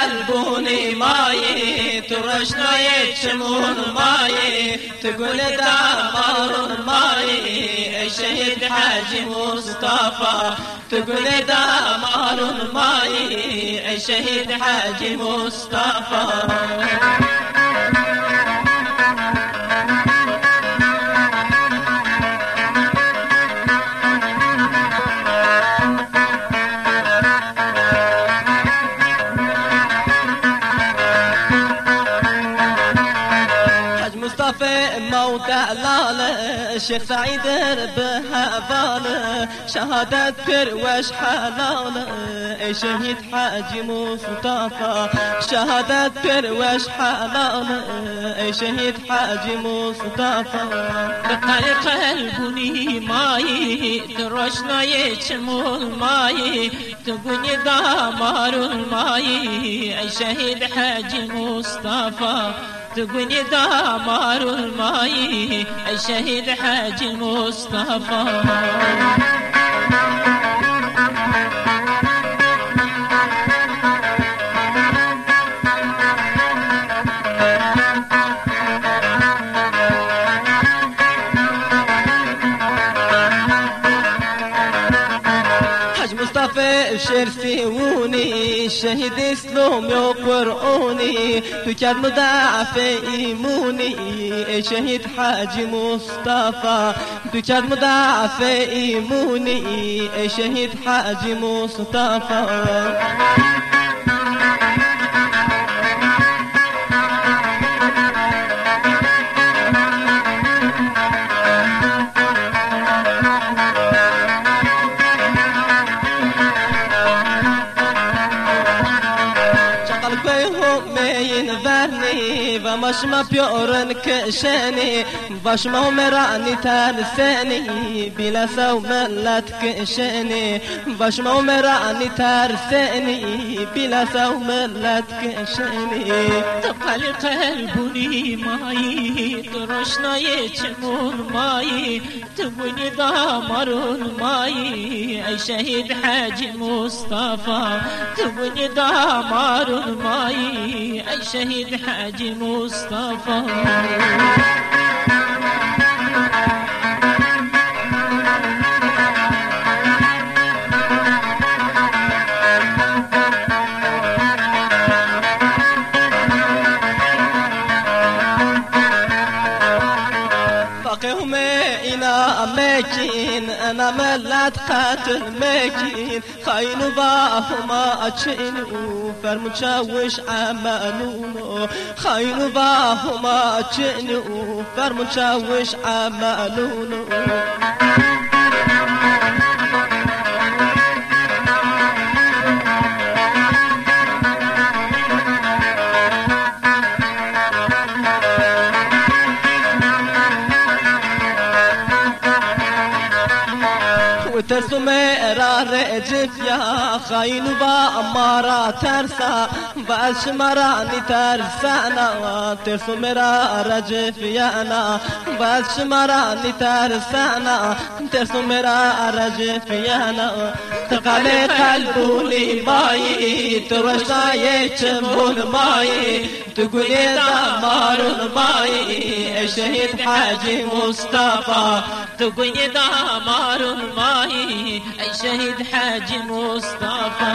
قلبوني ماي ترشنا يتشمون ماي تقول دمار ماي الشهيد حاج مصطفى تقول دمار ماي الشهيد حاج مصطفى مصطفى موت لاله الشيخ سعيد ربها باله شهادة كروش حلاله شهيد حاج مصطفى شهادة كروش حلاله شهيد حاج مصطفى بقل قلبني ماي ترشنا يشمون ماي تقني دمار الماي الشهيد حاج مصطفى تقني دمار الماي الشهيد حاج مصطفى. مصطفى شرفيوني شهيد سلوم يقرؤوني تكاد مضاعف إيموني شهيد حاج مصطفى تكاد مضاعف إيموني شهيد حاج مصطفى بيهم مين ذرني بمش ما بيورن كشاني باش ما مراني ترساني بلا سو ملت كشاني باش ما مراني ترساني بلا سو ملت كشاني تقل قلبني ماي ترشنا يشمون ماي تبني دمر الماي اي شهيد حاج مصطفى تبني دمر الماي أي شهيد حاج مصطفى. أماكن أنا ملت قاتل ماكين خاين باهما أتشنو فرمشاوش عمالونو خاين باهما أتشنو فرمشاوش عمالونو وترسم رجف يا خاين با أمارا ترسا باش مراني ترسانا ترسم رجف يا أنا باش مراني ترسانا ترسم رجف يا أنا. تقالي قلبولي ماي ترشا يتشمون ماي تقولي دمار الماي الشهيد حاجي مصطفى. تقني دمار الماي اي شهيد حاج مصطفى.